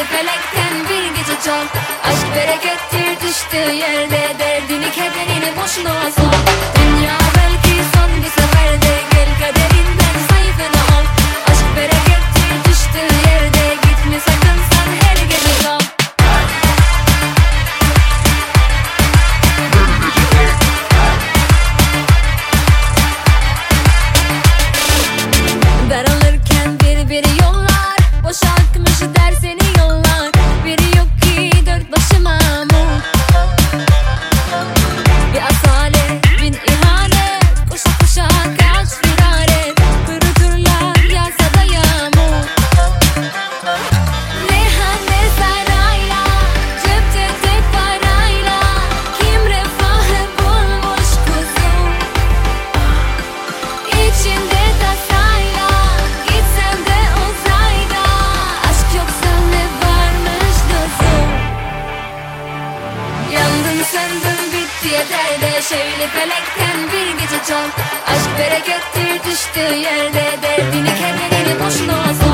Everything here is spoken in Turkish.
Hayali felekten bir gece çal Aşk berekettir düştüğü yerde Derdini kederini boşuna sal Sana şöyle felekten bir gece çal Aşk berekettir düştüğü yerde Derdini kendini boşuna sor.